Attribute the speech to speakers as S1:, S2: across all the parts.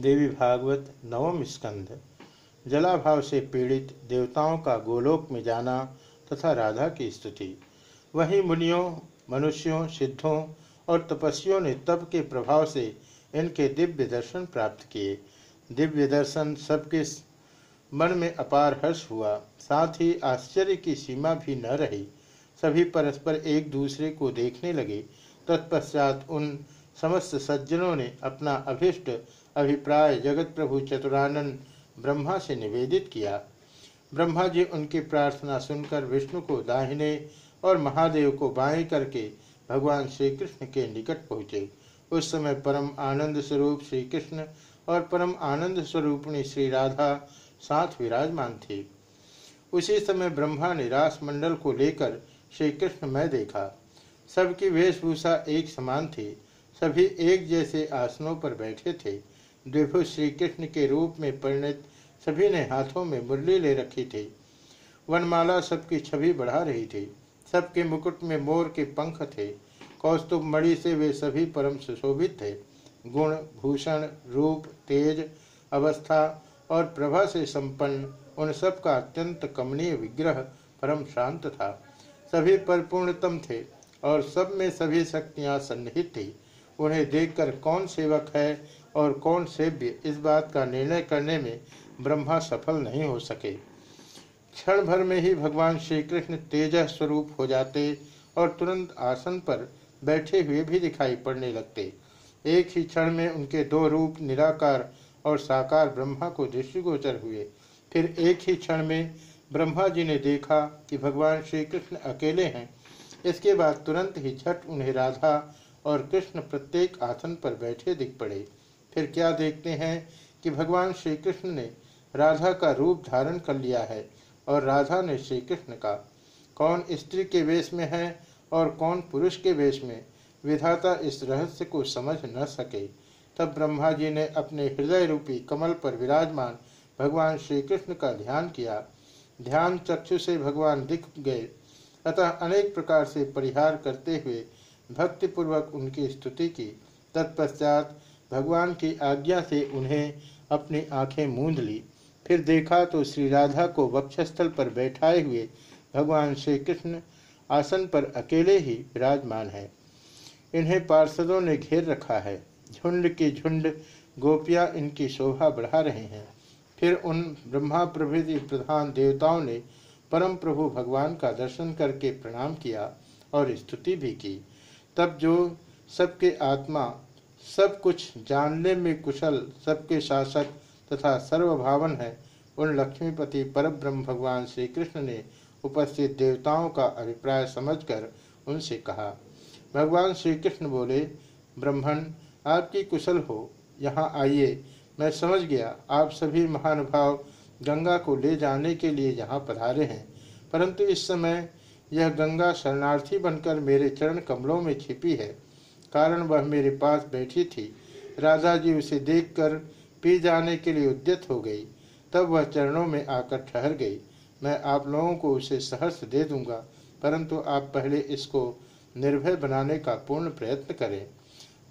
S1: देवी भागवत नवम स्कंध जलाभाव से पीड़ित देवताओं का गोलोक में जाना तथा राधा की स्तुति। वही मुनियों, मनुष्यों, सिद्धों और तपस्वियों ने तप के प्रभाव से इनके दिव्य दर्शन प्राप्त किए। दिव्य दर्शन सबके मन में अपार हर्ष हुआ। साथ ही आश्चर्य की सीमा भी न रही। सभी परस्पर एक दूसरे को देखने लगे। तत्पश्चात उन समस्त सज्जनों ने अपना अभिष्ट अभिप्राय जगत प्रभु चतुरानंद ब्रह्मा से निवेदित किया। ब्रह्मा जी उनकी प्रार्थना सुनकर विष्णु को दाहिने और महादेव को बाएँ करके भगवान श्री कृष्ण के निकट पहुँचे। उस समय परम आनंद स्वरूप श्री कृष्ण और परम आनंद स्वरूपणी श्री राधा साथ विराजमान थे। उसी समय ब्रह्मा ने रास मंडल को लेकर श्री कृष्ण में देखा। सबकी वेशभूषा एक समान थी। सभी एक जैसे आसनों पर बैठे थे। द्विभु श्री कृष्ण के रूप में परिणत सभी ने हाथों में मुरली ले रखी थी। वनमाला सबकी छवि बढ़ा रही थी। सबके मुकुट में मोर के पंख थे। कौस्तुभ मणि से वे सभी परम सुशोभित थे। गुण, भूषण, रूप, तेज, अवस्था और प्रभा से संपन्न उन सब का अत्यंत कमनीय विग्रह परम शांत था। सभी पर पूर्णतम थे और सब में सभी शक्तियाँ सन्निहित थी। उन्हें देखकर कौन सेवक है और कौन सेव्य, इस बात का निर्णय करने में ब्रह्मा सफल नहीं हो सके। क्षण भर में ही भगवान श्री कृष्ण तेज स्वरूप हो जाते और तुरंत आसन पर बैठे हुए भी दिखाई पड़ने लगते। एक ही क्षण में उनके दो रूप निराकार और साकार ब्रह्मा को दृष्टिगोचर हुए। फिर एक ही क्षण में ब्रह्मा जी ने देखा कि भगवान श्री कृष्ण अकेले हैं। इसके बाद तुरंत ही झट उन्हें राधा और कृष्ण प्रत्येक आसन पर बैठे दिख पड़े। फिर क्या देखते हैं कि भगवान श्री कृष्ण ने राधा का रूप धारण कर लिया है और राधा ने श्री कृष्ण का। कौन स्त्री के वेश में है और कौन पुरुष के वेश में? विधाता इस रहस्य को समझ न सके। तब ब्रह्मा जी ने अपने हृदय रूपी कमल पर विराजमान भगवान श्री कृष्ण का ध्यान किया। ध्यान चक्षु से भगवान दिख गए। अतः अनेक प्रकार से परिहार करते हुए भक्तिपूर्वक उनकी स्तुति की। तत्पश्चात भगवान की आज्ञा से उन्हें अपनी आँखें मूंद ली। फिर देखा तो श्री राधा को वक्षस्थल पर बैठाए हुए भगवान श्री कृष्ण आसन पर अकेले ही विराजमान है। इन्हें पार्षदों ने घेर रखा है। झुंड की झुंड गोपियाँ इनकी शोभा बढ़ा रहे हैं। फिर उन ब्रह्मा प्रभृति प्रधान देवताओं ने परम प्रभु भगवान का दर्शन करके प्रणाम किया और स्तुति भी की। तब जो सबके आत्मा, सब कुछ जानने में कुशल, सबके शासक तथा सर्वभावन है, उन लक्ष्मीपति परब्रह्म भगवान श्री कृष्ण ने उपस्थित देवताओं का अभिप्राय समझकर उनसे कहा, भगवान श्री कृष्ण बोले, ब्रह्मण, आपकी कुशल हो, यहाँ आइए। मैं समझ गया, आप सभी महानुभाव गंगा को ले जाने के लिए यहाँ पधारे हैं। परंतु इस समय यह गंगा शरणार्थी बनकर मेरे चरण कमलों में छिपी है। कारण वह मेरे पास बैठी थी। राधा जी उसे देखकर पी जाने के लिए उद्यत हो गई। तब वह चरणों में आकर ठहर गई। मैं आप लोगों को उसे सहर्ष दे दूँगा, परंतु आप पहले इसको निर्भय बनाने का पूर्ण प्रयत्न करें।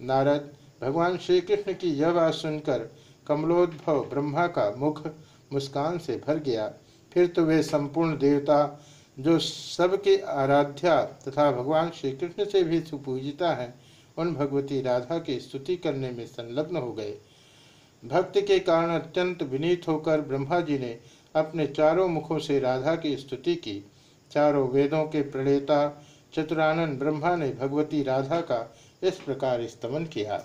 S1: नारद, भगवान श्री कृष्ण की यह बात सुनकर कमलोद्भव ब्रह्मा का मुख मुस्कान से भर गया। फिर तो वे संपूर्ण देवता जो सबके आराध्या तथा भगवान श्री कृष्ण से भी सुपूजिता है, उन भगवती राधा की स्तुति करने में संलग्न हो गए। भक्त के कारण अत्यंत विनीत होकर ब्रह्मा जी ने अपने चारों मुखों से राधा की स्तुति की। चारों वेदों के प्रणेता चतुरानंद ब्रह्मा ने भगवती राधा का इस प्रकार स्तमन किया।